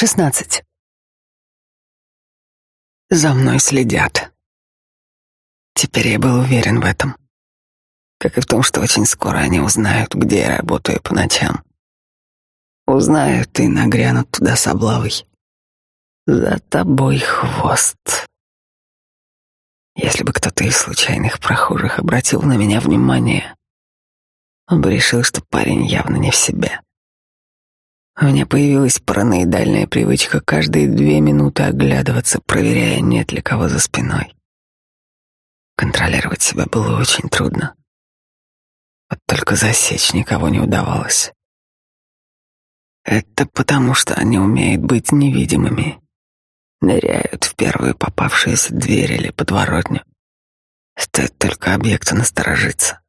Шестнадцать. За мной следят. Теперь я был уверен в этом. Как и в том, что очень скоро они узнают, где я работаю по ночам. Узнают и нагрянут туда с облавой. За тобой хвост. Если бы кто-то из случайных прохожих обратил на меня внимание, он бы решил, что парень явно не в себе. У меня появилась параноидальная привычка каждые две минуты оглядываться, проверяя, нет ли кого за спиной. Контролировать себя было очень трудно. Вот только засечь никого не удавалось. Это потому, что они умеют быть невидимыми. Ныряют в первую попавшуюся дверь или подворотню. Стоит только объекту насторожиться.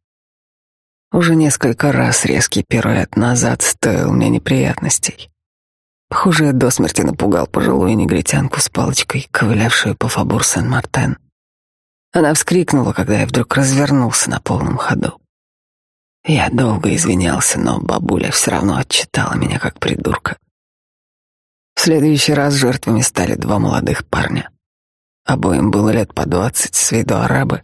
Уже несколько раз резкий пируэт назад стоил мне неприятностей. Похоже, я до смерти напугал пожилую негритянку с палочкой, ковылявшую по фабур Сен-Мартен. Она вскрикнула, когда я вдруг развернулся на полном ходу. Я долго извинялся, но бабуля все равно отчитала меня как придурка. В следующий раз жертвами стали два молодых парня. Обоим было лет по двадцать, с виду арабы,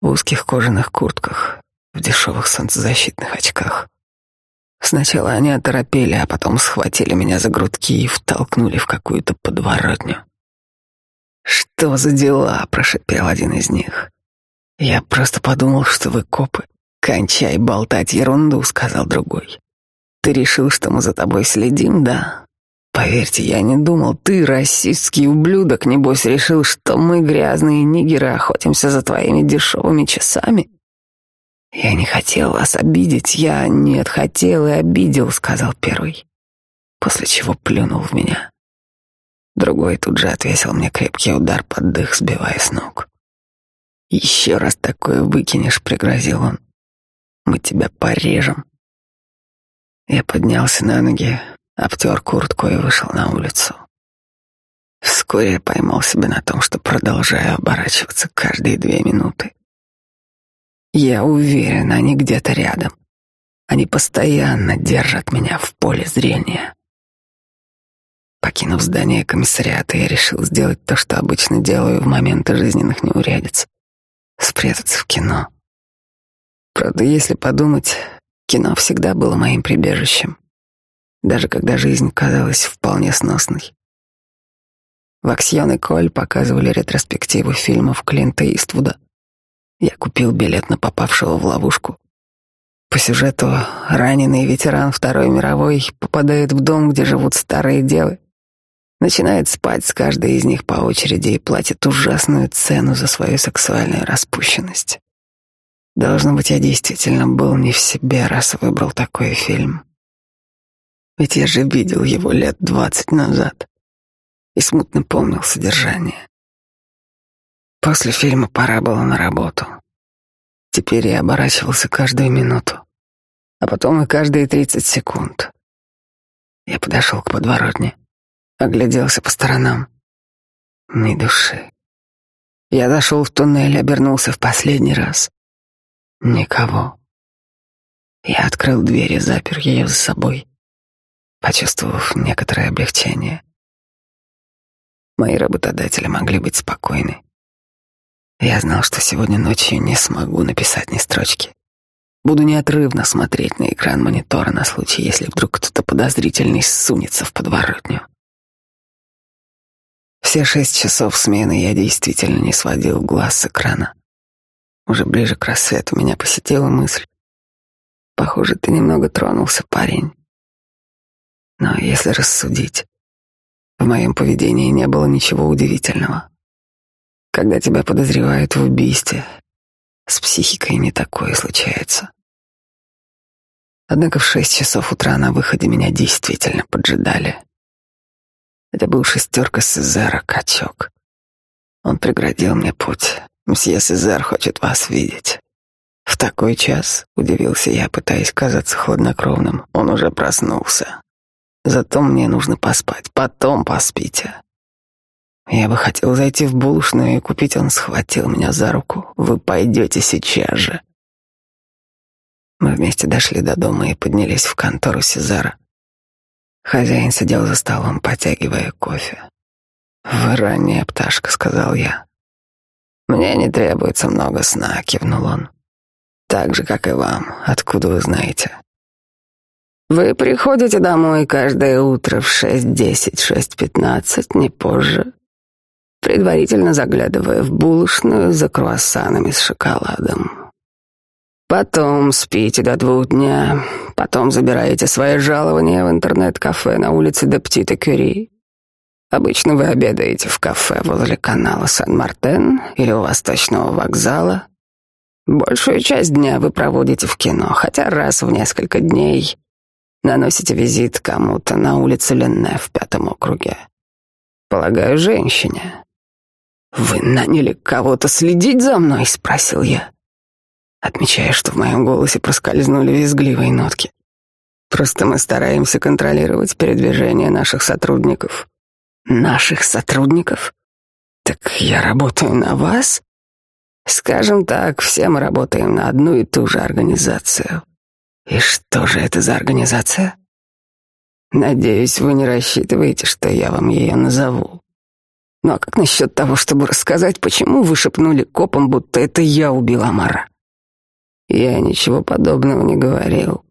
в узких кожаных куртках, в дешевых солнцезащитных очках. Сначала они оторопели, а потом схватили меня за грудки и втолкнули в какую-то подворотню. «Что за дела?» — прошепел один из них. «Я просто подумал, что вы копы. Кончай болтать ерунду», — сказал другой. «Ты решил, что мы за тобой следим, да? Поверьте, я не думал. Ты, расистский ублюдок, небось решил, что мы, грязные нигеры, охотимся за твоими дешевыми часами?» «Я не хотел вас обидеть, я нет, хотел и обидел», — сказал первый, после чего плюнул в меня. Другой тут же отвесил мне крепкий удар под дых, сбивая с ног. «Еще раз такое выкинешь», — пригрозил он. «Мы тебя порежем». Я поднялся на ноги, обтер куртку и вышел на улицу. Вскоре я поймал себя на том, что продолжаю оборачиваться каждые две минуты. Я уверен, они где-то рядом. Они постоянно держат меня в поле зрения. Покинув здание комиссариата, я решил сделать то, что обычно делаю в моменты жизненных неурядиц — спрятаться в кино. Правда, если подумать, кино всегда было моим прибежищем, даже когда жизнь казалась вполне сносной. В Аксьон и Коль показывали ретроспективу фильмов Клинта Иствуда. Я купил билет на попавшего в ловушку. По сюжету раненый ветеран Второй мировой попадает в дом, где живут старые девы. Начинает спать с каждой из них по очереди и платит ужасную цену за свою сексуальную распущенность. Должно быть, я действительно был не в себе, раз выбрал такой фильм. Ведь я же видел его лет двадцать назад и смутно помнил содержание. После фильма пора было на работу. Теперь я оборачивался каждую минуту, а потом и каждые тридцать секунд. Я подошел к подворотне, огляделся по сторонам. Ни души. Я зашел в туннель, обернулся в последний раз. Никого. Я открыл дверь и запер ее за собой, почувствовав некоторое облегчение. Мои работодатели могли быть спокойны. Я знал, что сегодня ночью не смогу написать ни строчки. Буду неотрывно смотреть на экран монитора на случай, если вдруг кто-то подозрительный сунется в подворотню. Все шесть часов смены я действительно не сводил глаз с экрана. Уже ближе к рассвету меня посетила мысль. Похоже, ты немного тронулся, парень. Но если рассудить, в моем поведении не было ничего удивительного. Когда тебя подозревают в убийстве, с психикой не такое случается. Однако в шесть часов утра на выходе меня действительно поджидали. Это был шестерка Сезара Качок. Он преградил мне путь. Мсье Сезар хочет вас видеть. В такой час, удивился я, пытаясь казаться хладнокровным, он уже проснулся. Зато мне нужно поспать. Потом поспите. Я бы хотел зайти в булочную и купить, он схватил меня за руку. Вы пойдете сейчас же. Мы вместе дошли до дома и поднялись в контору Сезара. Хозяин сидел за столом, потягивая кофе. «Вы ранняя пташка», — сказал я. «Мне не требуется много сна», — кивнул он. «Так же, как и вам. Откуда вы знаете?» «Вы приходите домой каждое утро в шесть десять, шесть пятнадцать, не позже, предварительно заглядывая в булочную за круассанами с шоколадом. Потом спите до двух дня, потом забираете свое жалование в интернет-кафе на улице де Птита Кюри, Обычно вы обедаете в кафе возле канала Сан-Мартен или у Восточного вокзала. Большую часть дня вы проводите в кино, хотя раз в несколько дней наносите визит кому-то на улице Ленне в пятом округе. Полагаю, женщине. «Вы наняли кого-то следить за мной?» — спросил я, отмечая, что в моем голосе проскользнули визгливые нотки. «Просто мы стараемся контролировать передвижение наших сотрудников Наших сотрудников? Так я работаю на вас? Скажем так, все мы работаем на одну и ту же организацию. И что же это за организация? Надеюсь, вы не рассчитываете, что я вам ее назову. Ну а как насчет того, чтобы рассказать, почему вы шепнули копам, будто это я убил Амара? Я ничего подобного не говорил.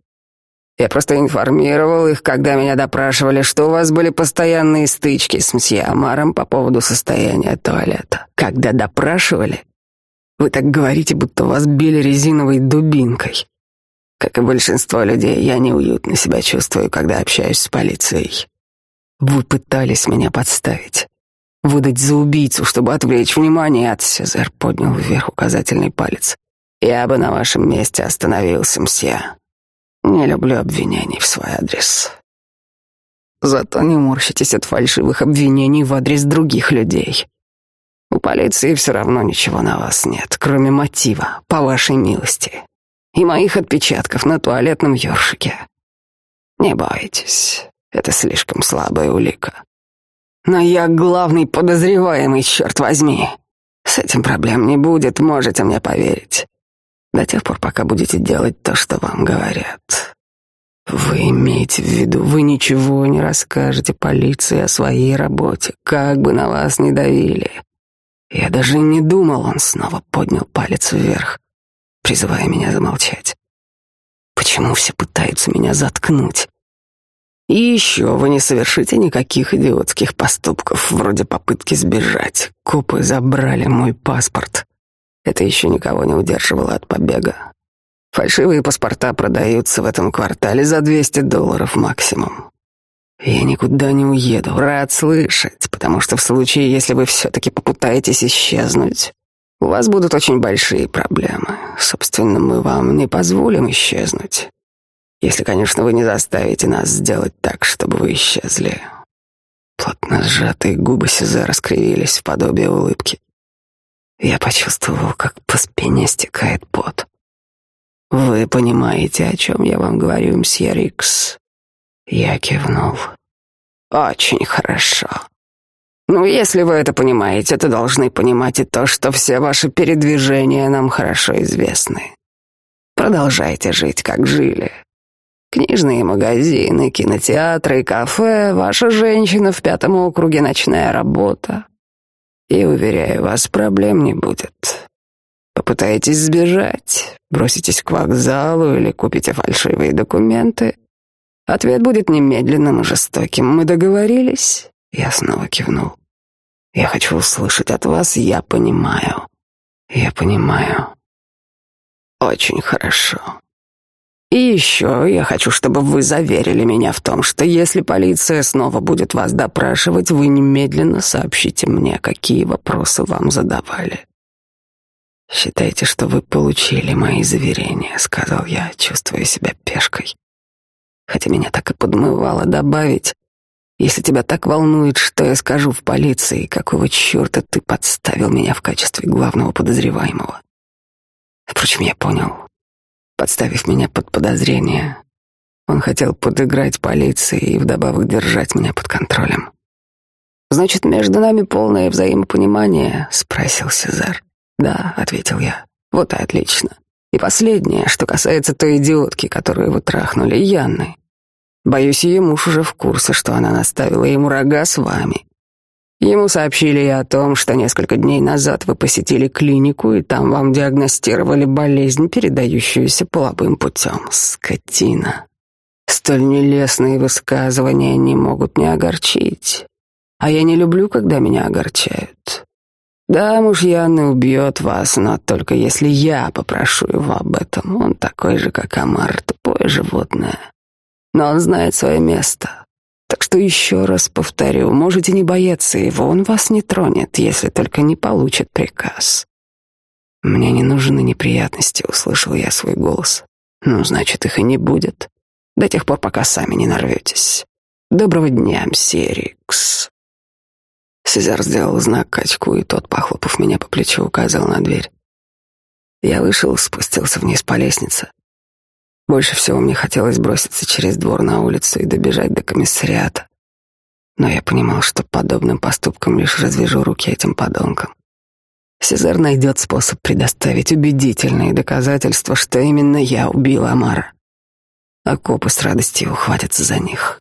Я просто информировал их, когда меня допрашивали, что у вас были постоянные стычки с мсье Амаром по поводу состояния туалета. Когда допрашивали, вы так говорите, будто вас били резиновой дубинкой. Как и большинство людей, я неуютно себя чувствую, когда общаюсь с полицией. Вы пытались меня подставить, выдать за убийцу, чтобы отвлечь внимание от Сезар поднял вверх указательный палец. Я бы на вашем месте остановился, мсье. Не люблю обвинений в свой адрес. Зато не морщитесь от фальшивых обвинений в адрес других людей. У полиции все равно ничего на вас нет, кроме мотива, по вашей милости, и моих отпечатков на туалетном ёршике. Не бойтесь, это слишком слабая улика. Но я главный подозреваемый, черт возьми. С этим проблем не будет, можете мне поверить до тех пор, пока будете делать то, что вам говорят. Вы имеете в виду, вы ничего не расскажете полиции о своей работе, как бы на вас ни давили. Я даже не думал, он снова поднял палец вверх, призывая меня замолчать. Почему все пытаются меня заткнуть? И еще вы не совершите никаких идиотских поступков, вроде попытки сбежать. Копы забрали мой паспорт. Это еще никого не удерживало от побега. Фальшивые паспорта продаются в этом квартале за 200 долларов максимум. Я никуда не уеду, рад слышать, потому что в случае, если вы все-таки попытаетесь исчезнуть, у вас будут очень большие проблемы. Собственно, мы вам не позволим исчезнуть. Если, конечно, вы не заставите нас сделать так, чтобы вы исчезли. Плотно сжатые губы Сезара скривились в подобие улыбки. Я почувствовал, как по спине стекает пот. «Вы понимаете, о чем я вам говорю, мсье Рикс?» Я кивнул. «Очень хорошо. Ну, если вы это понимаете, то должны понимать и то, что все ваши передвижения нам хорошо известны. Продолжайте жить, как жили. Книжные магазины, кинотеатры, кафе, ваша женщина в пятом округе, ночная работа. И, уверяю вас, проблем не будет. Попытаетесь сбежать, броситесь к вокзалу или купите фальшивые документы. Ответ будет немедленным и жестоким. Мы договорились?» Я снова кивнул. «Я хочу услышать от вас, я понимаю. Я понимаю. Очень хорошо. И еще я хочу, чтобы вы заверили меня в том, что если полиция снова будет вас допрашивать, вы немедленно сообщите мне, какие вопросы вам задавали. Считайте, что вы получили мои заверения, сказал я, чувствуя себя пешкой. Хотя меня так и подмывало добавить, если тебя так волнует, что я скажу в полиции, какого черта ты подставил меня в качестве главного подозреваемого. Впрочем, я понял, подставив меня под подозрение. Он хотел подыграть полиции и вдобавок держать меня под контролем. «Значит, между нами полное взаимопонимание?» — спросил Сезар. «Да», — ответил я. «Вот и отлично. И последнее, что касается той идиотки, которую вы трахнули, Янны. Боюсь, ее муж уже в курсе, что она наставила ему рога с вами. Ему сообщили и о том, что несколько дней назад вы посетили клинику, и там вам диагностировали болезнь, передающуюся половым путем. Скотина. Столь нелестные высказывания не могут не огорчить. А я не люблю, когда меня огорчают. Да, муж Яны убьет вас, но только если я попрошу его об этом. Он такой же, как Амар, тупое животное. Но он знает свое место. Так что еще раз повторю, можете не бояться его, он вас не тронет, если только не получит приказ. Мне не нужны неприятности, услышал я свой голос. Ну, значит, их и не будет. До тех пор, пока сами не нарветесь. Доброго дня, мсье Рикс. Сезар сделал знак качку, и тот, похлопав меня по плечу, указал на дверь. Я вышел, спустился вниз по лестнице. Больше всего мне хотелось броситься через двор на улицу и добежать до комиссариата. Но я понимал, что подобным поступком лишь развяжу руки этим подонкам. Сезар найдет способ предоставить убедительные доказательства, что именно я убил Амара. А копы с радостью ухватятся за них.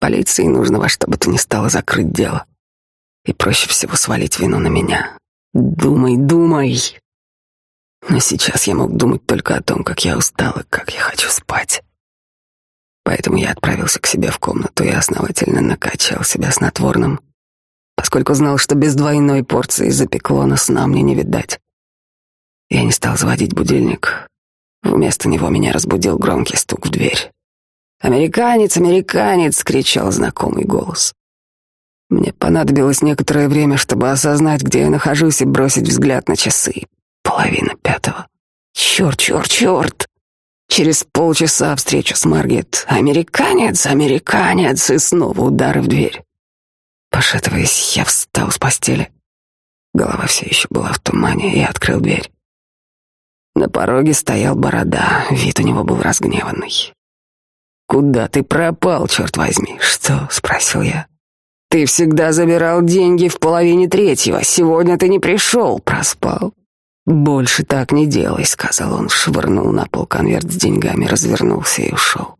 Полиции нужно во что бы то ни стало закрыть дело и проще всего свалить вину на меня. Думай, думай. Но сейчас я мог думать только о том, как я устал и как я хочу спать. Поэтому я отправился к себе в комнату и основательно накачал себя снотворным, поскольку знал, что без двойной порции запеклона сна мне не видать. Я не стал заводить будильник. Вместо него меня разбудил громкий стук в дверь. «Американец, американец!» — кричал знакомый голос. Мне понадобилось некоторое время, чтобы осознать, где я нахожусь, и бросить взгляд на часы. Половина пятого. Черт, черт, черт! Через полчаса встреча с Маргет. Американец, американец! И снова удары в дверь. Пошатываясь, я встал с постели. Голова все еще была в тумане, и открыл дверь. На пороге стоял борода, вид у него был разгневанный. «Куда ты пропал, черт возьми?» «Что?» — спросил я. Ты всегда забирал деньги в половине третьего. Сегодня ты не пришел, проспал. Больше так не делай, сказал он, швырнул на пол конверт с деньгами, развернулся и ушел.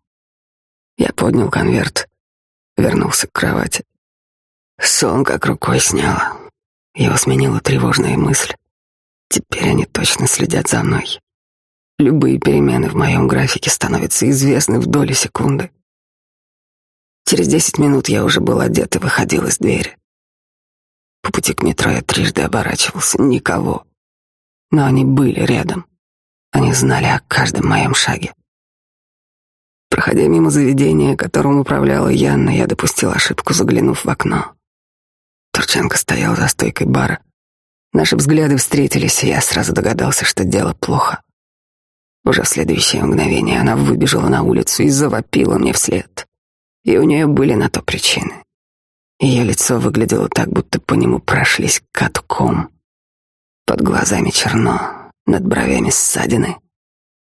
Я поднял конверт, вернулся к кровати. Сон как рукой сняло. Его сменила тревожная мысль. Теперь они точно следят за мной. Любые перемены в моем графике становятся известны в доли секунды. Через десять минут я уже был одет и выходил из двери. По пути к метро я трижды оборачивался. Никого. Но они были рядом. Они знали о каждом моем шаге. Проходя мимо заведения, которым управляла Янна, я допустил ошибку, заглянув в окно. Турченко стоял за стойкой бара. Наши взгляды встретились, и я сразу догадался, что дело плохо. Уже в следующее мгновение она выбежала на улицу и завопила мне вслед и у нее были на то причины. Ее лицо выглядело так, будто по нему прошлись катком. Под глазами черно, над бровями ссадины.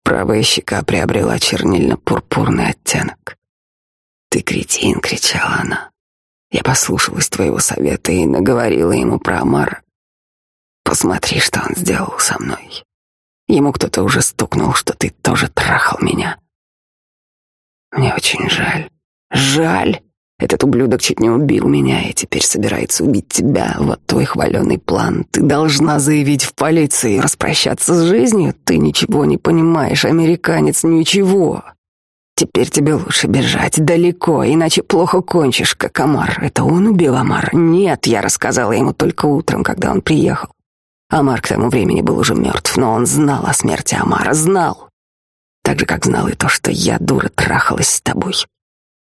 Правая щека приобрела чернильно-пурпурный оттенок. «Ты кретин!» — кричала она. Я послушалась твоего совета и наговорила ему про Амара. Посмотри, что он сделал со мной. Ему кто-то уже стукнул, что ты тоже трахал меня. Мне очень жаль. Жаль. Этот ублюдок чуть не убил меня и теперь собирается убить тебя. Вот твой хваленый план. Ты должна заявить в полиции, распрощаться с жизнью. Ты ничего не понимаешь, американец, ничего. Теперь тебе лучше бежать далеко, иначе плохо кончишь, как Амар. Это он убил Амара? Нет, я рассказала ему только утром, когда он приехал. Амар к тому времени был уже мертв, но он знал о смерти Амара, знал. Так же, как знал и то, что я, дура, трахалась с тобой.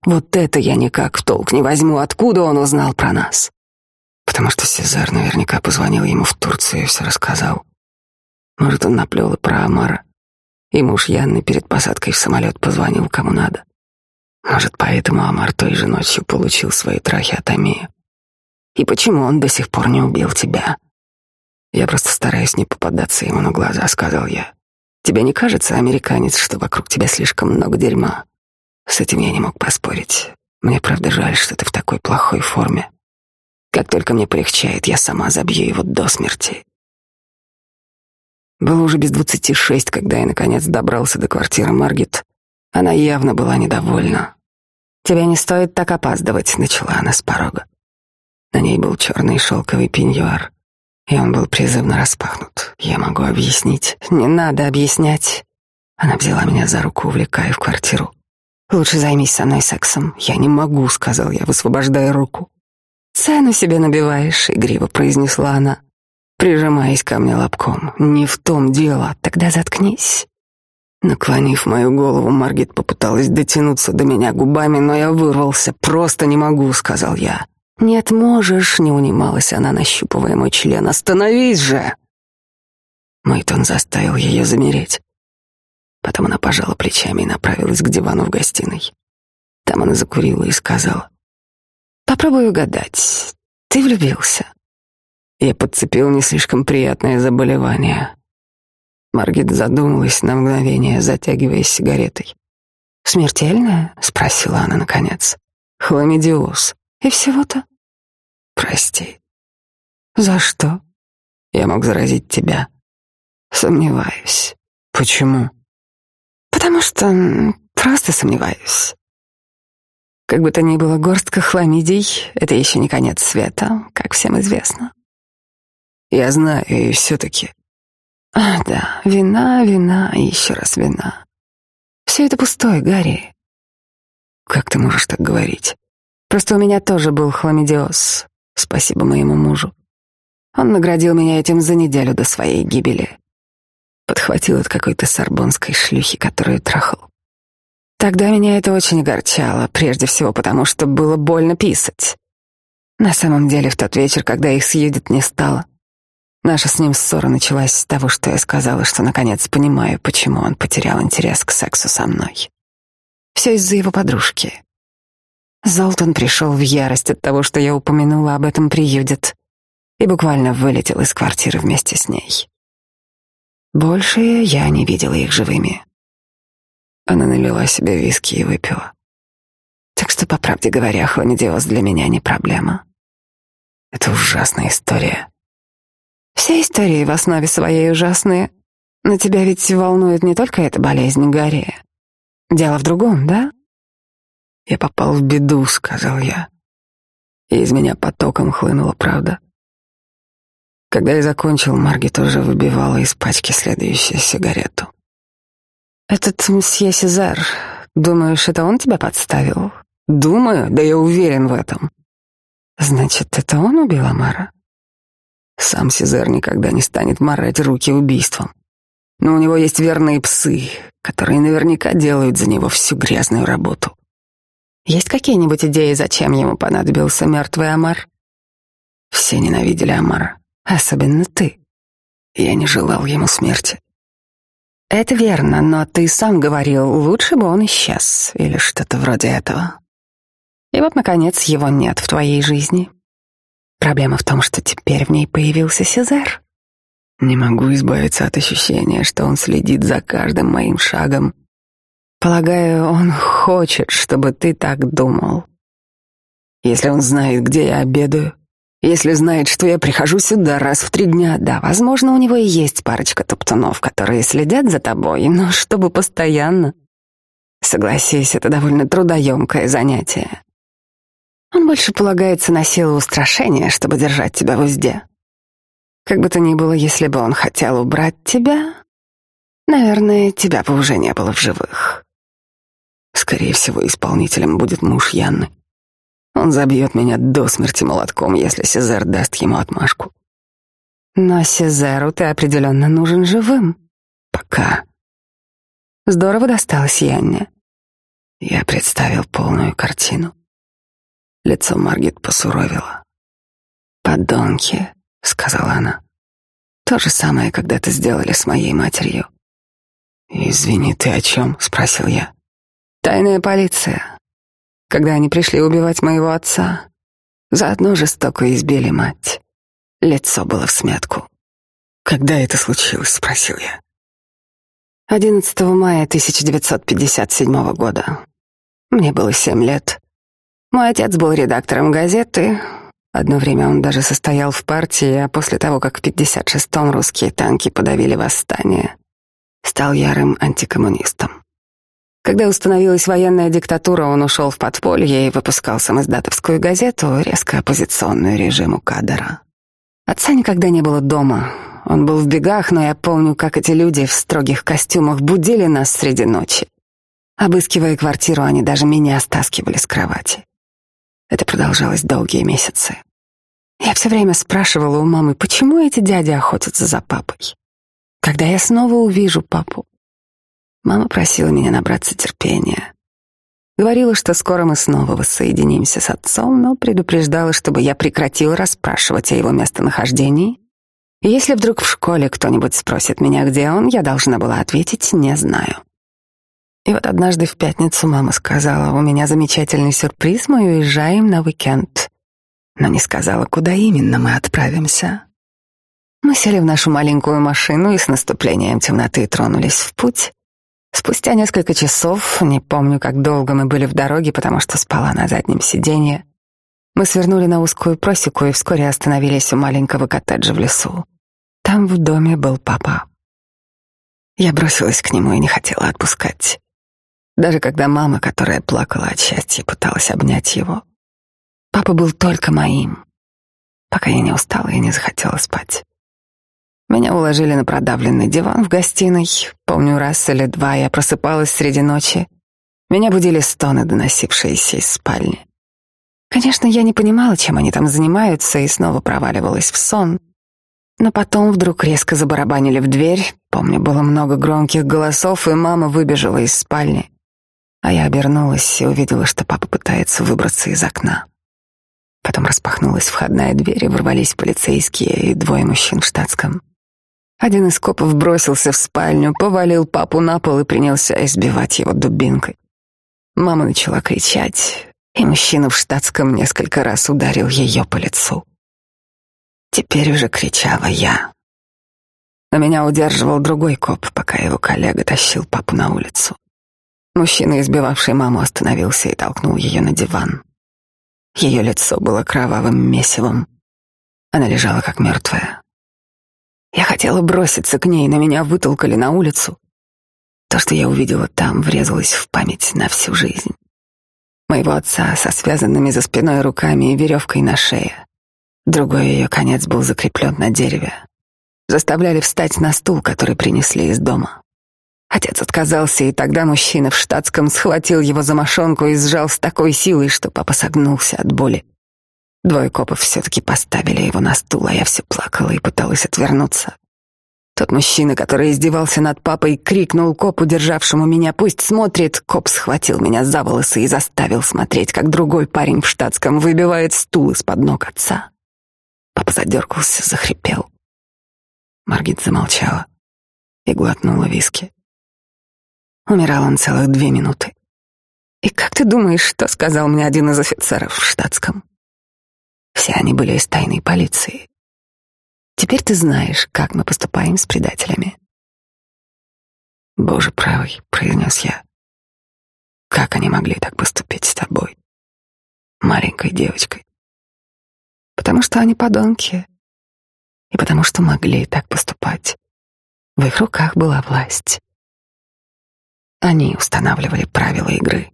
Вот это я никак в толк не возьму, откуда он узнал про нас. Потому что Сезар наверняка позвонил ему в Турцию и все рассказал. Может, он наплел и про Амара. И муж Янны перед посадкой в самолет позвонил кому надо. Может, поэтому Амар той же ночью получил свои трахи от Амии. И почему он до сих пор не убил тебя? Я просто стараюсь не попадаться ему на глаза, сказал я. Тебе не кажется, американец, что вокруг тебя слишком много дерьма? С этим я не мог поспорить. Мне правда жаль, что ты в такой плохой форме. Как только мне полегчает, я сама забью его до смерти. Было уже без двадцати шесть, когда я наконец добрался до квартиры Маргет. Она явно была недовольна. «Тебе не стоит так опаздывать», — начала она с порога. На ней был черный шелковый пеньюар, и он был призывно распахнут. Я могу объяснить. Не надо объяснять. Она взяла меня за руку, увлекая в квартиру. «Лучше займись со мной сексом». «Я не могу», — сказал я, высвобождая руку. «Цену себе набиваешь», — игриво произнесла она, прижимаясь ко мне лобком. «Не в том дело. Тогда заткнись». Наклонив мою голову, Маргит попыталась дотянуться до меня губами, но я вырвался. «Просто не могу», — сказал я. «Нет, можешь», — не унималась она, нащупывая мой член. «Остановись же!» Мой тон заставил ее замереть. Потом она пожала плечами и направилась к дивану в гостиной. Там она закурила и сказала. «Попробуй угадать. Ты влюбился?» Я подцепил не слишком приятное заболевание. Маргит задумалась на мгновение, затягиваясь сигаретой. «Смертельное?» — спросила она наконец. «Хламидиоз. И всего-то?» «Прости». «За что?» «Я мог заразить тебя». «Сомневаюсь». «Почему?» «Потому что просто сомневаюсь». Как бы то ни было, горстка хламидий — это еще не конец света, как всем известно. Я знаю, и все-таки а, да, вина, вина и еще раз вина. Все это пустое, Гарри. Как ты можешь так говорить? Просто у меня тоже был хламидиоз. Спасибо моему мужу. Он наградил меня этим за неделю до своей гибели. Подхватил от какой-то сорбонской шлюхи, которую трахал. Тогда меня это очень огорчало, прежде всего потому, что было больно писать. На самом деле, в тот вечер, когда их с Юдит не стало, Наша с ним ссора началась с того, что я сказала, что наконец понимаю, почему он потерял интерес к сексу со мной. Все из-за его подружки. Золтан пришел в ярость от того, что я упомянула об этом при Юдит, и буквально вылетел из квартиры вместе с ней. Больше я не видела их живыми. Она налила себе виски и выпила. Так что, по правде говоря, хламидиоз для меня не проблема. Это ужасная история. Все истории в основе своей ужасные. Но тебя ведь волнует не только эта болезнь, Гарри. Дело в другом, да? Я попал в беду, сказал я. И из меня потоком хлынула правда. Когда я закончил, Марги тоже выбивала из пачки следующую сигарету. «Этот мсье Сезар, думаешь, это он тебя подставил?» «Думаю, да я уверен в этом». «Значит, это он убил Амара?» Сам Сезар никогда не станет морать руки убийством. Но у него есть верные псы, которые наверняка делают за него всю грязную работу. Есть какие-нибудь идеи, зачем ему понадобился мертвый Амар? Все ненавидели Амара, особенно ты. Я не желал ему смерти. Это верно, но ты сам говорил, лучше бы он исчез, или что-то вроде этого. И вот, наконец, его нет в твоей жизни. Проблема в том, что теперь в ней появился Сезар. Не могу избавиться от ощущения, что он следит за каждым моим шагом. Полагаю, он хочет, чтобы ты так думал. Если он знает, где я обедаю, если знает, что я прихожу сюда раз в три дня, да, возможно, у него и есть парочка топтунов, которые следят за тобой, но чтобы постоянно. Согласись, это довольно трудоемкое занятие. Он больше полагается на силу устрашения, чтобы держать тебя в узде. Как бы то ни было, если бы он хотел убрать тебя, наверное, тебя бы уже не было в живых. Скорее всего, исполнителем будет муж Янны. Он забьет меня до смерти молотком, если Сезар даст ему отмашку. Но Сезару ты определенно нужен живым. Пока. Здорово досталось Янне. Я представил полную картину. Лицо Маргит посуровило. «Подонки», — сказала она. «То же самое когда-то сделали с моей матерью». «Извини, ты о чем?» — спросил я. «Тайная полиция. Когда они пришли убивать моего отца, заодно жестоко избили мать. Лицо было в смятку. «Когда это случилось?» — спросил я. 11 мая 1957 года. Мне было семь лет. Мой отец был редактором газеты. Одно время он даже состоял в партии, а после того, как в 56-м русские танки подавили восстание, стал ярым антикоммунистом. Когда установилась военная диктатура, он ушел в подполье и выпускал самоиздатовскую газету, резко оппозиционную режиму Кадара. Отца никогда не было дома. Он был в бегах, но я помню, как эти люди в строгих костюмах будили нас среди ночи. Обыскивая квартиру, они даже меня стаскивали с кровати. Это продолжалось долгие месяцы. Я все время спрашивала у мамы, почему эти дяди охотятся за папой. Когда я снова увижу папу? Мама просила меня набраться терпения. Говорила, что скоро мы снова воссоединимся с отцом, но предупреждала, чтобы я прекратил расспрашивать о его местонахождении. И если вдруг в школе кто-нибудь спросит меня, где он, я должна была ответить «не знаю». И вот однажды в пятницу мама сказала, у меня замечательный сюрприз, мы уезжаем на уикенд. Но не сказала, куда именно мы отправимся. Мы сели в нашу маленькую машину и с наступлением темноты тронулись в путь. Спустя несколько часов, не помню, как долго мы были в дороге, потому что спала на заднем сиденье, мы свернули на узкую просеку и вскоре остановились у маленького коттеджа в лесу. Там в доме был папа. Я бросилась к нему и не хотела отпускать. Даже когда мама, которая плакала от счастья, пыталась обнять его. Папа был только моим, пока я не устала и не захотела спать. Меня уложили на продавленный диван в гостиной. Помню, раз или два я просыпалась среди ночи. Меня будили стоны, доносившиеся из спальни. Конечно, я не понимала, чем они там занимаются, и снова проваливалась в сон. Но потом вдруг резко забарабанили в дверь. Помню, было много громких голосов, и мама выбежала из спальни. А я обернулась и увидела, что папа пытается выбраться из окна. Потом распахнулась входная дверь, и ворвались полицейские и двое мужчин в штатском. Один из копов бросился в спальню, повалил папу на пол и принялся избивать его дубинкой. Мама начала кричать, и мужчина в штатском несколько раз ударил ее по лицу. Теперь уже кричала я. Но меня удерживал другой коп, пока его коллега тащил папу на улицу. Мужчина, избивавший маму, остановился и толкнул ее на диван. Ее лицо было кровавым месивом. Она лежала как мертвая. Я хотела броситься к ней, но меня вытолкали на улицу. То, что я увидела там, врезалось в память на всю жизнь. Моего отца со связанными за спиной руками и веревкой на шее. Другой ее конец был закреплен на дереве. Заставляли встать на стул, который принесли из дома. Отец отказался, и тогда мужчина в штатском схватил его за мошонку и сжал с такой силой, что папа согнулся от боли. Двое копов все-таки поставили его на стул, а я все плакала и пыталась отвернуться. Тот мужчина, который издевался над папой, крикнул копу, державшему меня, пусть смотрит. Коп схватил меня за волосы и заставил смотреть, как другой парень в штатском выбивает стул из-под ног отца. Папа задергался, захрипел. Маргит замолчала и глотнула виски. Умирал он целых две минуты. И как ты думаешь, что сказал мне один из офицеров в штатском? Все они были из тайной полиции. Теперь ты знаешь, как мы поступаем с предателями. Боже правый, произнес я. Как они могли так поступить с тобой, маленькой девочкой? Потому что они подонки. И потому что могли так поступать. В их руках была власть. Они устанавливали правила игры.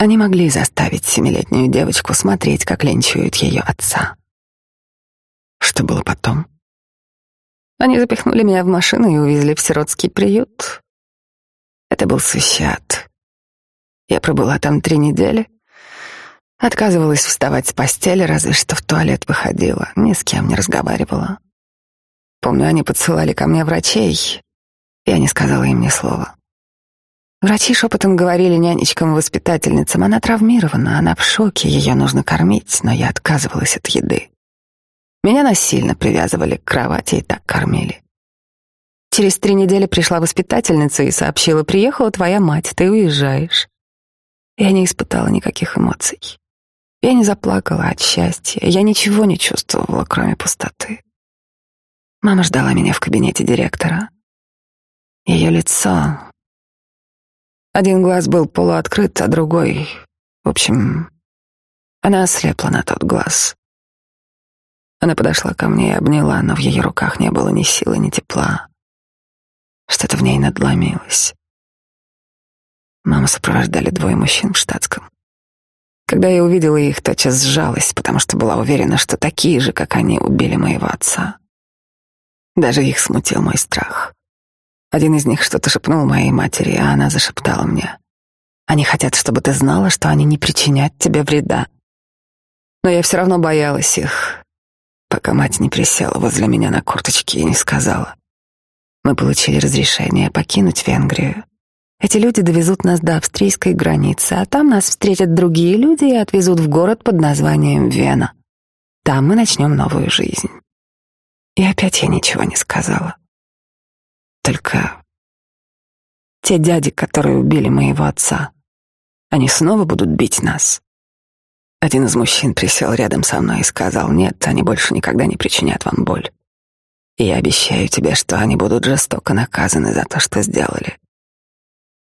Они могли заставить семилетнюю девочку смотреть, как ленчуют ее отца. Что было потом? Они запихнули меня в машину и увезли в сиротский приют. Это был свящат. Я пробыла там три недели. Отказывалась вставать с постели, разве что в туалет выходила, ни с кем не разговаривала. Помню, они подсылали ко мне врачей. Я не сказала им ни слова. Врачи шепотом говорили нянечкам-воспитательницам, она травмирована, она в шоке, ее нужно кормить, но я отказывалась от еды. Меня насильно привязывали к кровати и так кормили. Через три недели пришла воспитательница и сообщила, приехала твоя мать, ты уезжаешь. Я не испытала никаких эмоций. Я не заплакала от счастья, я ничего не чувствовала, кроме пустоты. Мама ждала меня в кабинете директора. Ее лицо, один глаз был полуоткрыт, а другой... В общем, она ослепла на тот глаз. Она подошла ко мне и обняла, но в ее руках не было ни силы, ни тепла. Что-то в ней надломилось. Маму сопровождали двое мужчин в штатском. Когда я увидела их, тотчас сжалась, потому что была уверена, что такие же, как они, убили моего отца. Даже их смутил мой страх. Один из них что-то шепнул моей матери, а она зашептала мне. «Они хотят, чтобы ты знала, что они не причинят тебе вреда». Но я все равно боялась их, пока мать не присела возле меня на корточки и не сказала. Мы получили разрешение покинуть Венгрию. Эти люди довезут нас до австрийской границы, а там нас встретят другие люди и отвезут в город под названием Вена. Там мы начнем новую жизнь. И опять я ничего не сказала. Только те дяди, которые убили моего отца, они снова будут бить нас. Один из мужчин присел рядом со мной и сказал, нет, они больше никогда не причинят вам боль. И я обещаю тебе, что они будут жестоко наказаны за то, что сделали.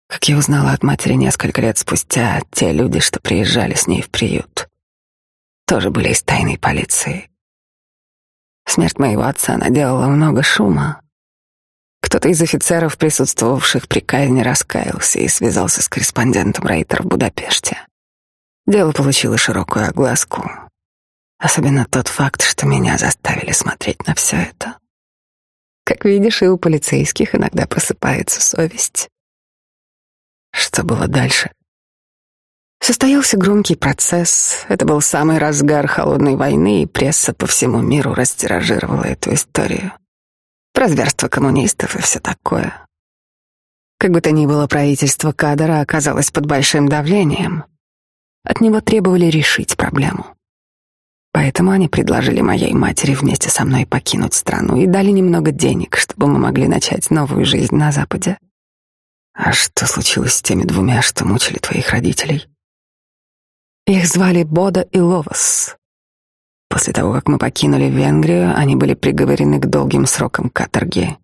Как я узнала от матери несколько лет спустя, те люди, что приезжали с ней в приют, тоже были из тайной полиции. Смерть моего отца наделала много шума. Кто-то из офицеров, присутствовавших при казни, раскаялся и связался с корреспондентом Рейтер в Будапеште. Дело получило широкую огласку. Особенно тот факт, что меня заставили смотреть на все это. Как видишь, и у полицейских иногда просыпается совесть. Что было дальше? Состоялся громкий процесс. Это был самый разгар холодной войны, и пресса по всему миру растиражировала эту историю. Про зверство коммунистов и все такое. Как бы то ни было, правительство Кадара оказалось под большим давлением. От него требовали решить проблему. Поэтому они предложили моей матери вместе со мной покинуть страну и дали немного денег, чтобы мы могли начать новую жизнь на Западе. А что случилось с теми двумя, что мучили твоих родителей? Их звали Бода и Ловас. После того, как мы покинули Венгрию, они были приговорены к долгим срокам каторги.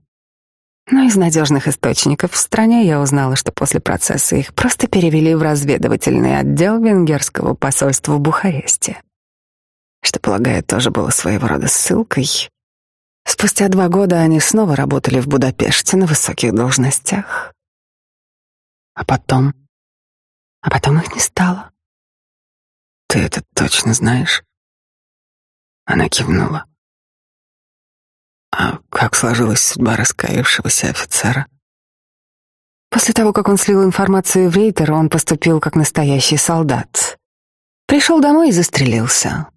Но из надежных источников в стране я узнала, что после процесса их просто перевели в разведывательный отдел венгерского посольства в Бухаресте. Что, полагаю, тоже было своего рода ссылкой. Спустя два года они снова работали в Будапеште на высоких должностях. А потом... А потом их не стало. Ты это точно знаешь? Она кивнула. А как сложилась судьба раскаявшегося офицера? После того, как он слил информацию в Рейтер, он поступил как настоящий солдат. Пришел домой и застрелился.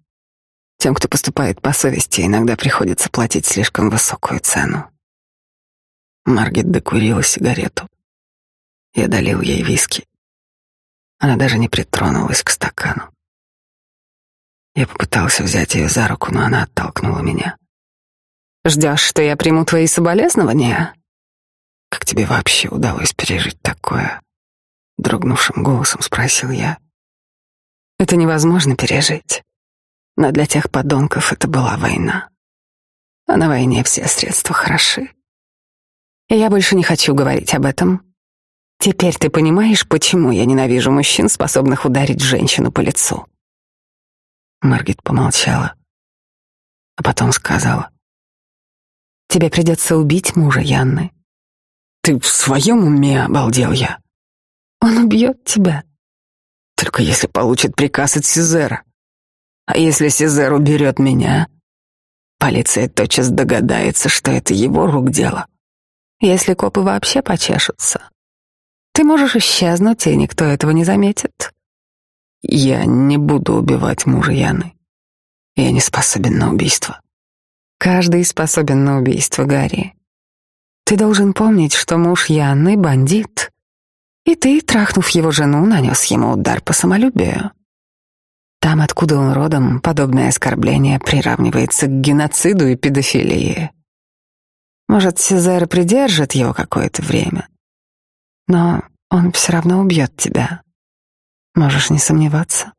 Тем, кто поступает по совести, иногда приходится платить слишком высокую цену. Маргет докурила сигарету. Я долил ей виски. Она даже не притронулась к стакану. Я попытался взять ее за руку, но она оттолкнула меня. «Ждешь, что я приму твои соболезнования?» «Как тебе вообще удалось пережить такое?» Дрогнувшим голосом спросил я. «Это невозможно пережить. Но для тех подонков это была война. А на войне все средства хороши. И я больше не хочу говорить об этом, Теперь ты понимаешь, почему я ненавижу мужчин, способных ударить женщину по лицу. Маргит помолчала, а потом сказала: "Тебе придется убить мужа Янны". Ты в своем уме, обалдел я. Он убьет тебя. Только если получит приказ от Сезера. А если Сезер уберет меня, полиция тотчас догадается, что это его рук дело. Если копы вообще почешутся, ты можешь исчезнуть, и никто этого не заметит. Я не буду убивать мужа Яны. Я не способен на убийство. Каждый способен на убийство, Гарри. Ты должен помнить, что муж Яны — бандит. И ты, трахнув его жену, нанес ему удар по самолюбию. Там, откуда он родом, подобное оскорбление приравнивается к геноциду и педофилии. Может, Сезар придержит его какое-то время, но он все равно убьет тебя. Можешь не сомневаться.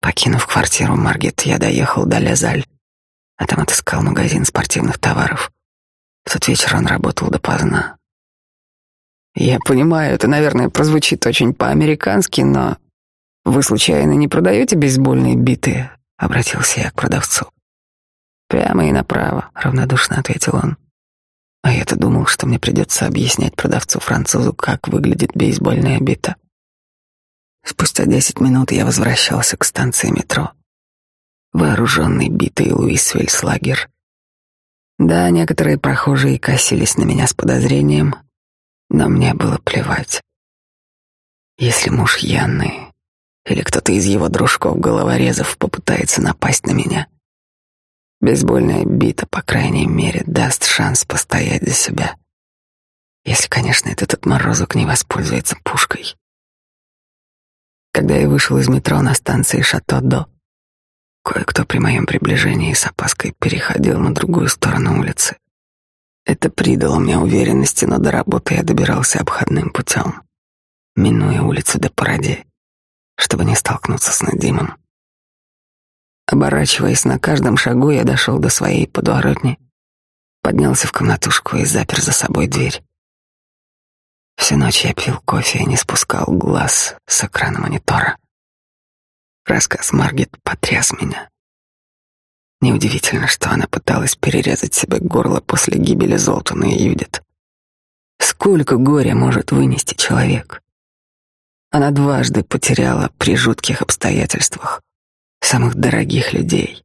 Покинув квартиру Маргет, я доехал до Лезаль, а там отыскал магазин спортивных товаров. В тот вечер он работал допоздна. Я понимаю, это, наверное, прозвучит очень по-американски, но вы случайно не продаете бейсбольные биты? Обратился я к продавцу. Прямо и направо, равнодушно ответил он. А я-то думал, что мне придется объяснять продавцу-французу, как выглядит бейсбольная бита. Спустя десять минут я возвращался к станции метро. Вооруженный битой Луисвельс-лагер. Да, некоторые прохожие косились на меня с подозрением, но мне было плевать. Если муж Янны или кто-то из его дружков-головорезов попытается напасть на меня, бейсбольная бита, по крайней мере, даст шанс постоять за себя. Если, конечно, этот отморозок не воспользуется пушкой. Когда я вышел из метро на станции Шато-До, кое-кто при моем приближении с опаской переходил на другую сторону улицы. Это придало мне уверенности, но до работы я добирался обходным путем, минуя улицу до Паради чтобы не столкнуться с Надимом. Оборачиваясь на каждом шагу, я дошел до своей подворотни, поднялся в комнатушку и запер за собой дверь. Всю ночь я пил кофе и не спускал глаз с экрана монитора. Рассказ Маргет потряс меня. Неудивительно, что она пыталась перерезать себе горло после гибели Золтана и Юдит. Сколько горя может вынести человек? Она дважды потеряла при жутких обстоятельствах самых дорогих людей.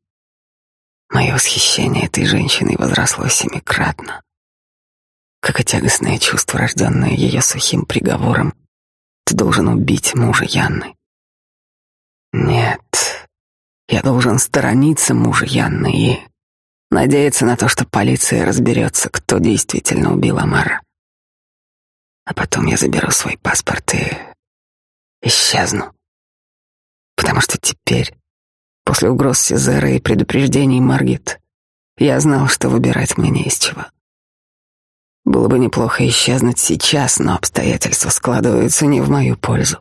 Мое восхищение этой женщиной возросло семикратно. Как и тягостное чувство, рожденное ее сухим приговором, ты должен убить мужа Янны. Нет, я должен сторониться мужа Янны и надеяться на то, что полиция разберется, кто действительно убил Амара. А потом я заберу свой паспорт и исчезну. Потому что теперь, после угроз Сезера и предупреждений Маргит, я знал, что выбирать мне не из чего. Было бы неплохо исчезнуть сейчас, но обстоятельства складываются не в мою пользу.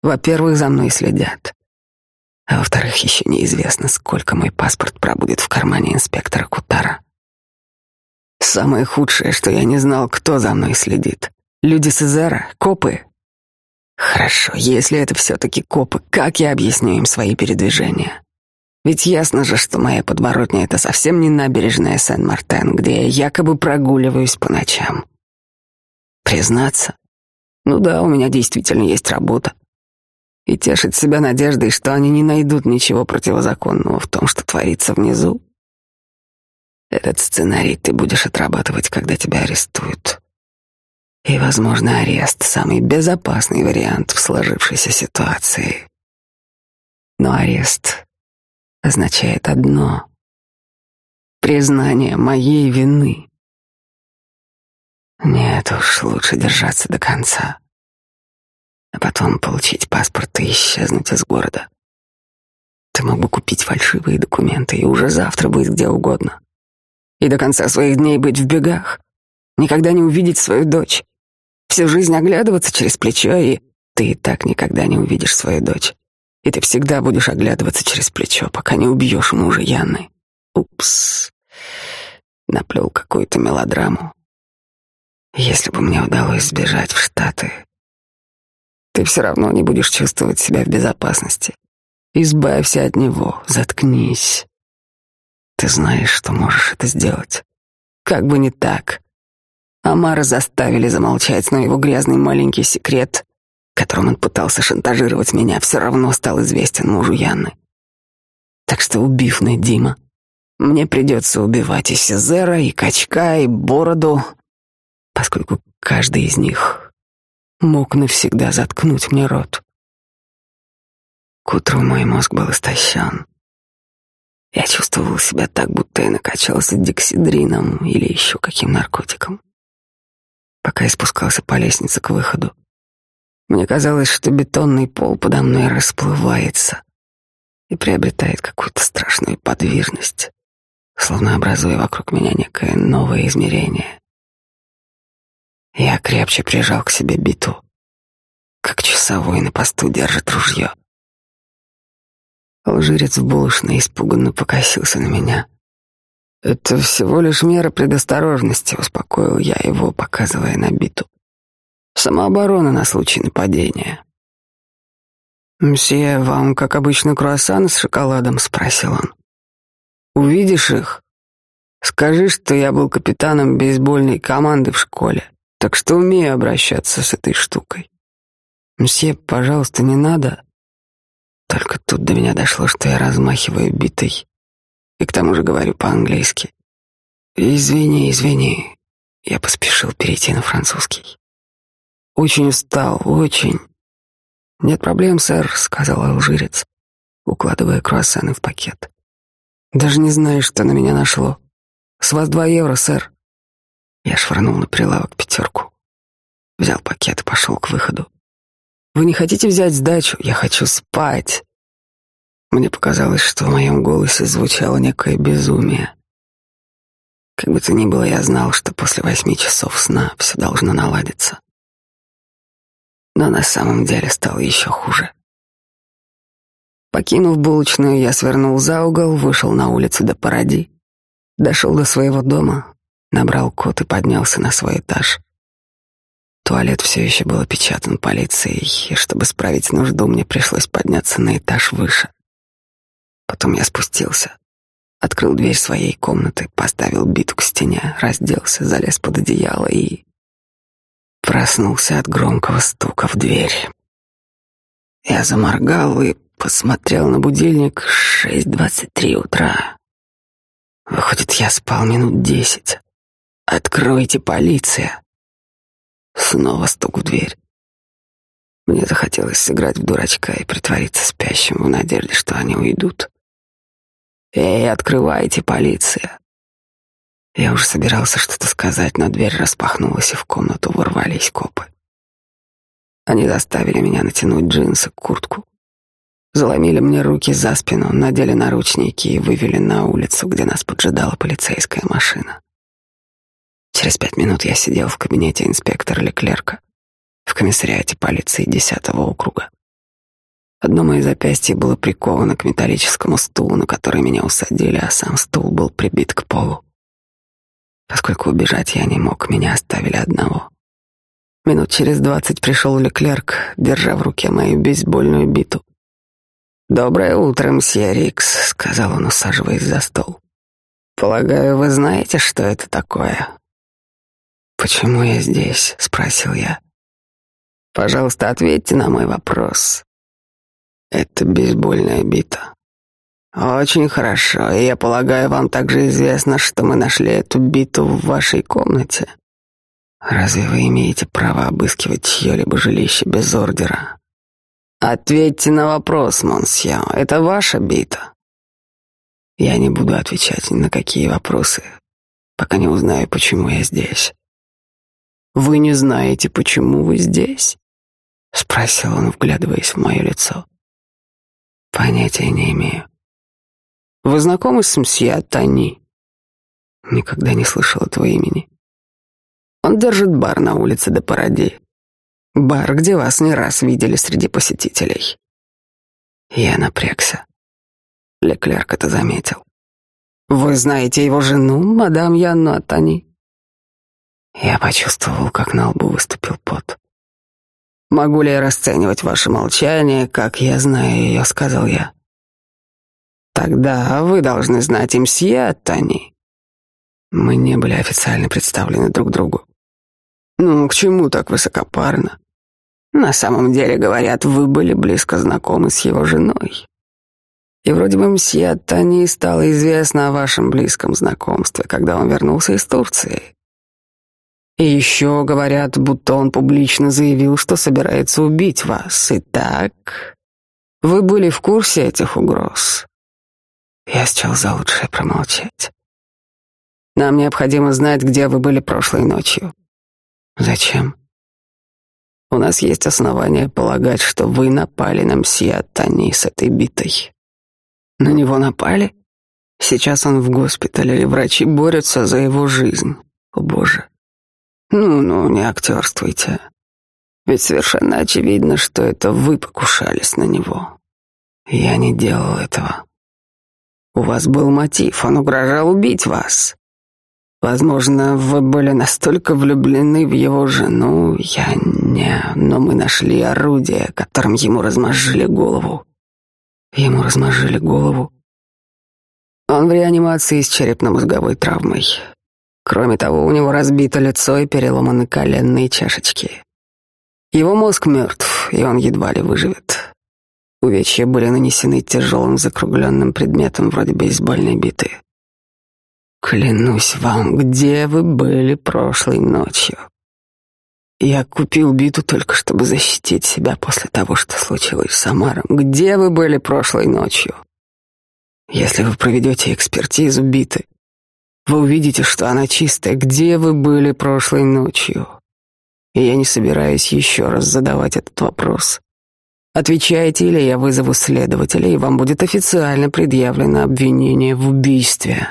Во-первых, за мной следят. А во-вторых, еще неизвестно, сколько мой паспорт пробудет в кармане инспектора Кутара. Самое худшее, что я не знал, кто за мной следит. Люди Сезера, копы, Хорошо, если это все-таки копы, как я объясню им свои передвижения? Ведь ясно же, что моя подворотня — это совсем не набережная Сен-Мартен, где я якобы прогуливаюсь по ночам. Признаться? Ну да, у меня действительно есть работа. И тешить себя надеждой, что они не найдут ничего противозаконного в том, что творится внизу. Этот сценарий ты будешь отрабатывать, когда тебя арестуют. И, возможно, арест — самый безопасный вариант в сложившейся ситуации. Но арест означает одно — признание моей вины. Нет уж, лучше держаться до конца, а потом получить паспорт и исчезнуть из города. Ты мог бы купить фальшивые документы и уже завтра быть где угодно. И до конца своих дней быть в бегах, никогда не увидеть свою дочь. Всю жизнь оглядываться через плечо, и ты и так никогда не увидишь свою дочь. И ты всегда будешь оглядываться через плечо, пока не убьешь мужа Яны. Упс. Наплел какую-то мелодраму. Если бы мне удалось сбежать в Штаты, ты все равно не будешь чувствовать себя в безопасности. Избавься от него, заткнись. Ты знаешь, что можешь это сделать. Как бы не так, Амара заставили замолчать, но его грязный маленький секрет, которым он пытался шантажировать меня, все равно стал известен мужу Яны. Так что, убив Недима, мне придется убивать и Сезера, и Качка, и Бороду, поскольку каждый из них мог навсегда заткнуть мне рот. К утру мой мозг был истощен. Я чувствовал себя так, будто я накачался диксидрином или еще каким наркотиком пока я спускался по лестнице к выходу. Мне казалось, что бетонный пол подо мной расплывается и приобретает какую-то страшную подвижность, словно образуя вокруг меня некое новое измерение. Я крепче прижал к себе биту, как часовой на посту держит ружье. Лжирец в булочной испуганно покосился на меня — это всего лишь мера предосторожности, успокоил я его, показывая на биту. Самооборона на случай нападения. «Мсье, вам, как обычно, круассаны с шоколадом?» — спросил он. «Увидишь их? Скажи, что я был капитаном бейсбольной команды в школе, так что умею обращаться с этой штукой. Мсье, пожалуйста, не надо. Только тут до меня дошло, что я размахиваю битой и к тому же говорю по-английски. Извини, извини. Я поспешил перейти на французский. Очень устал, очень. Нет проблем, сэр, сказал алжирец, укладывая круассаны в пакет. Даже не знаю, что на меня нашло. С вас два евро, сэр. Я швырнул на прилавок пятерку. Взял пакет и пошел к выходу. Вы не хотите взять сдачу? Я хочу спать. Мне показалось, что в моем голосе звучало некое безумие. Как бы то ни было, я знал, что после восьми часов сна все должно наладиться. Но на самом деле стало еще хуже. Покинув булочную, я свернул за угол, вышел на улицу до Паради, дошел до своего дома, набрал код и поднялся на свой этаж. Туалет все еще был опечатан полицией, и чтобы справить нужду, мне пришлось подняться на этаж выше. Потом я спустился, открыл дверь своей комнаты, поставил биту к стене, разделся, залез под одеяло и... Проснулся от громкого стука в дверь. Я заморгал и посмотрел на будильник шесть двадцать три утра. Выходит, я спал минут десять. Откройте, полиция. Снова стук в дверь. Мне захотелось сыграть в дурачка и притвориться спящим в надежде, что они уйдут. «Эй, открывайте, полиция!» Я уже собирался что-то сказать, но дверь распахнулась, и в комнату ворвались копы. Они заставили меня натянуть джинсы, куртку. Заломили мне руки за спину, надели наручники и вывели на улицу, где нас поджидала полицейская машина. Через пять минут я сидел в кабинете инспектора Леклерка в комиссариате полиции 10 округа. Одно мое запястье было приковано к металлическому стулу, на который меня усадили, а сам стул был прибит к полу. Поскольку убежать я не мог, меня оставили одного. Минут через двадцать пришел Леклерк, держа в руке мою бейсбольную биту. «Доброе утро, мсье Рикс», — сказал он, усаживаясь за стол. «Полагаю, вы знаете, что это такое?» «Почему я здесь?» — спросил я. «Пожалуйста, ответьте на мой вопрос. Это бейсбольная бита. Очень хорошо. Я полагаю, вам также известно, что мы нашли эту биту в вашей комнате. Разве вы имеете право обыскивать чье-либо жилище без ордера? Ответьте на вопрос, Монсье. Это ваша бита? Я не буду отвечать ни на какие вопросы, пока не узнаю, почему я здесь. Вы не знаете, почему вы здесь? Спросил он, вглядываясь в мое лицо. Понятия не имею. Вы знакомы с мсье Тони? Никогда не слышал этого имени. Он держит бар на улице де Паради. Бар, где вас не раз видели среди посетителей. Я напрягся. Леклерк это заметил. Вы знаете его жену, мадам Янну Атани? Я почувствовал, как на лбу выступил пот. «Могу ли я расценивать ваше молчание, как я знаю ее?» — сказал я. «Тогда вы должны знать и мсье Тони». Мы не были официально представлены друг другу. «Ну, к чему так высокопарно?» «На самом деле, говорят, вы были близко знакомы с его женой. И вроде бы мсье Тони стало известно о вашем близком знакомстве, когда он вернулся из Турции. И еще говорят, будто он публично заявил, что собирается убить вас. Итак, вы были в курсе этих угроз? Я счел за лучшее промолчать. Нам необходимо знать, где вы были прошлой ночью. Зачем? У нас есть основания полагать, что вы напали на мсье Тони с этой битой. На него напали? Сейчас он в госпитале, и врачи борются за его жизнь. О боже. Ну-ну, не актерствуйте. Ведь совершенно очевидно, что это вы покушались на него. Я не делал этого. У вас был мотив, он угрожал убить вас. Возможно, вы были настолько влюблены в его жену, я не, но мы нашли орудие, которым ему размозжили голову. Ему размозжили голову. Он в реанимации с черепно-мозговой травмой. Кроме того, у него разбито лицо и переломаны коленные чашечки. Его мозг мертв, и он едва ли выживет. Увечья были нанесены тяжелым закругленным предметом вроде бейсбольной биты. Клянусь вам, где вы были прошлой ночью? Я купил биту только чтобы защитить себя после того, что случилось с Самаром. Где вы были прошлой ночью? Если вы проведете экспертизу биты, вы увидите, что она чистая. Где вы были прошлой ночью? И я не собираюсь еще раз задавать этот вопрос. Отвечаете, или я вызову следователя, и вам будет официально предъявлено обвинение в убийстве.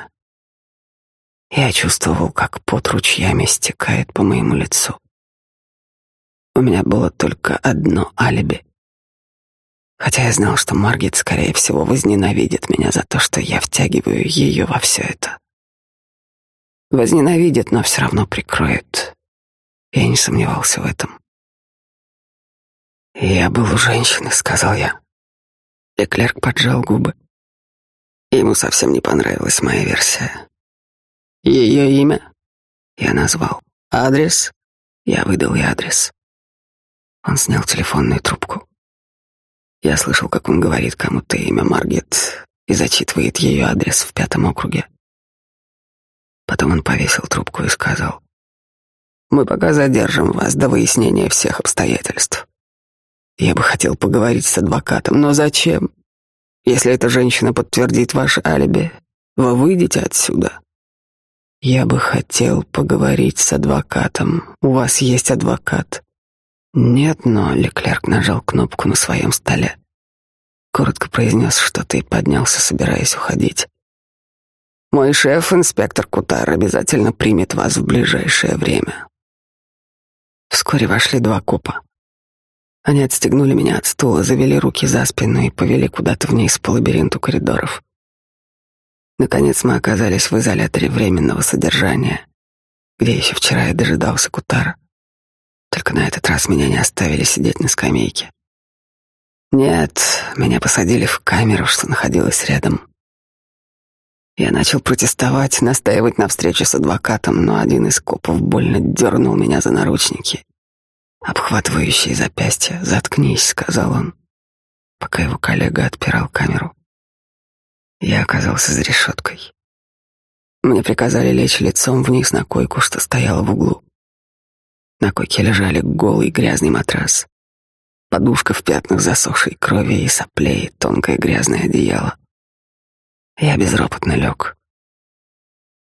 Я чувствовал, как пот ручьями стекает по моему лицу. У меня было только одно алиби. Хотя я знал, что Маргит, скорее всего, возненавидит меня за то, что я втягиваю ее во все это. Возненавидит, но все равно прикроет. Я не сомневался в этом. «Я был у женщины», — сказал я. Леклерк поджал губы. Ему совсем не понравилась моя версия. Ее имя я назвал. Адрес я выдал ей адрес. Он снял телефонную трубку. Я слышал, как он говорит кому-то имя Маргет и зачитывает ее адрес в пятом округе. Потом он повесил трубку и сказал, «Мы пока задержим вас до выяснения всех обстоятельств. Я бы хотел поговорить с адвокатом, но зачем? Если эта женщина подтвердит ваше алиби, вы выйдете отсюда. Я бы хотел поговорить с адвокатом. У вас есть адвокат? Нет, но Леклерк нажал кнопку на своем столе. Коротко произнес что-то и поднялся, собираясь уходить. Мой шеф, инспектор Кутар, обязательно примет вас в ближайшее время. Вскоре вошли два копа. Они отстегнули меня от стула, завели руки за спину и повели куда-то вниз по лабиринту коридоров. Наконец мы оказались в изоляторе временного содержания, где еще вчера я дожидался Кутара. Только на этот раз меня не оставили сидеть на скамейке. Нет, меня посадили в камеру, что находилась рядом. Я начал протестовать, настаивать на встрече с адвокатом, но один из копов больно дернул меня за наручники, обхватывающие запястья. «Заткнись», — сказал он, пока его коллега отпирал камеру. Я оказался за решеткой. Мне приказали лечь лицом вниз на койку, что стояла в углу. На койке лежали голый грязный матрас, подушка в пятнах засохшей крови и соплей, тонкое грязное одеяло. Я безропотно лег.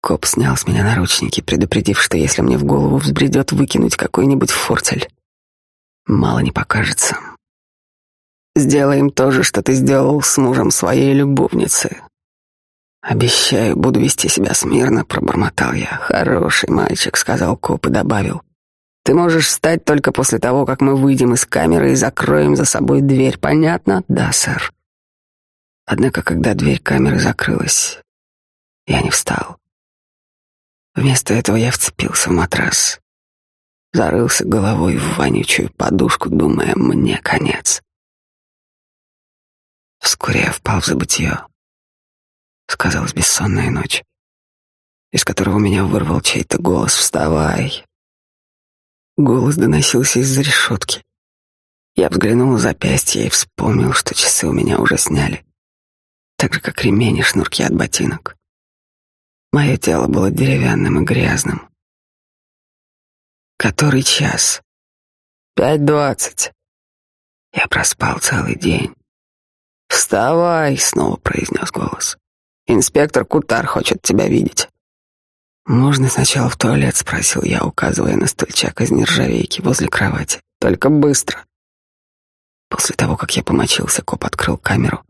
Коп снял с меня наручники, предупредив, что если мне в голову взбредет выкинуть какой-нибудь форцель, мало не покажется. Сделаем то же, что ты сделал с мужем своей любовницы. Обещаю, буду вести себя смирно, пробормотал я. Хороший мальчик, сказал коп и добавил. Ты можешь встать только после того, как мы выйдем из камеры и закроем за собой дверь. Понятно? Да, сэр. Однако, когда дверь камеры закрылась, я не встал. Вместо этого я вцепился в матрас, зарылся головой в вонючую подушку, думая, мне конец. Вскоре я впал в забытье. Сказалась бессонная ночь, из которого меня вырвал чей-то голос «Вставай!». Голос доносился из-за решетки. Я взглянул на запястье и вспомнил, что часы у меня уже сняли, так же, как ремень и шнурки от ботинок. Мое тело было деревянным и грязным. Который час? Пять двадцать. Я проспал целый день. «Вставай!» — снова произнес голос. «Инспектор Кутар хочет тебя видеть». «Можно сначала в туалет?» — спросил я, указывая на стульчак из нержавейки возле кровати. «Только быстро». После того, как я помочился, коп открыл камеру,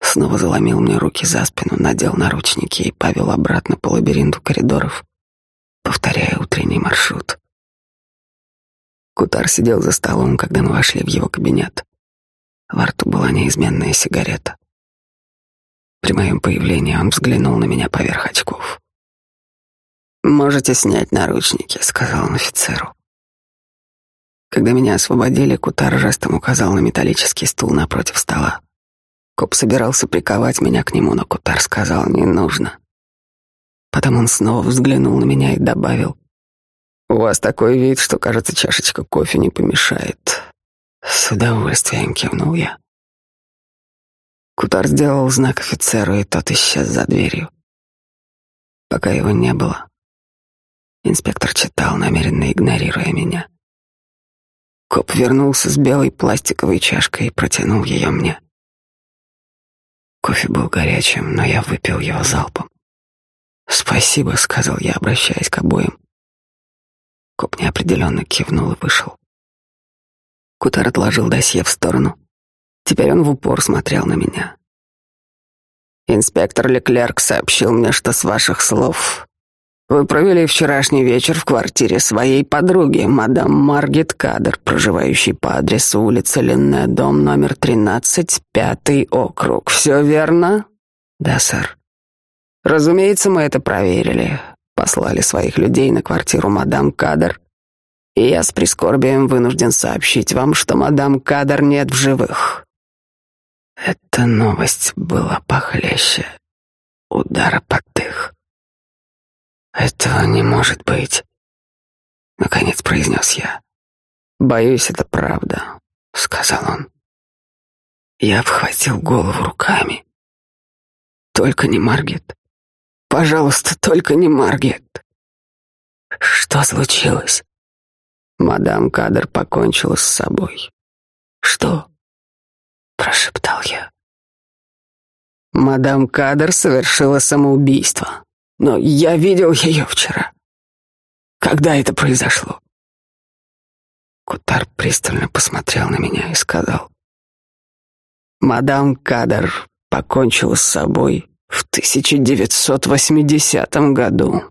снова заломил мне руки за спину, надел наручники и повел обратно по лабиринту коридоров, повторяя утренний маршрут. Кутар сидел за столом, когда мы вошли в его кабинет. Во рту была неизменная сигарета. При моем появлении он взглянул на меня поверх очков. «Можете снять наручники», — сказал он офицеру. Когда меня освободили, Кутар жестом указал на металлический стул напротив стола. Коп собирался приковать меня к нему, но Кутар сказал, не нужно. Потом он снова взглянул на меня и добавил, «У вас такой вид, что, кажется, чашечка кофе не помешает». С удовольствием кивнул я. Кутар сделал знак офицеру, и тот исчез за дверью. Пока его не было, инспектор читал, намеренно игнорируя меня. Коп вернулся с белой пластиковой чашкой и протянул ее мне. Кофе был горячим, но я выпил его залпом. «Спасибо», — сказал я, обращаясь к обоим. Коп неопределенно кивнул и вышел. Кутар отложил досье в сторону. Теперь он в упор смотрел на меня. «Инспектор Леклерк сообщил мне, что с ваших слов вы провели вчерашний вечер в квартире своей подруги, мадам Маргет Кадр, проживающей по адресу улица Ленная, дом номер 13, пятый округ. Все верно? Да, сэр. Разумеется, мы это проверили. Послали своих людей на квартиру мадам Кадр. И я с прискорбием вынужден сообщить вам, что мадам Кадр нет в живых. Эта новость была похлеще удара под дых. «Этого не может быть», — наконец произнес я. «Боюсь, это правда», — сказал он. Я обхватил голову руками. «Только не Маргет. Пожалуйста, только не Маргет». «Что случилось?» Мадам Кадр покончила с собой. «Что?» — прошептал я. Мадам Кадр совершила самоубийство. Но я видел ее вчера. Когда это произошло? Кутар пристально посмотрел на меня и сказал. Мадам Кадр покончила с собой в 1980 году.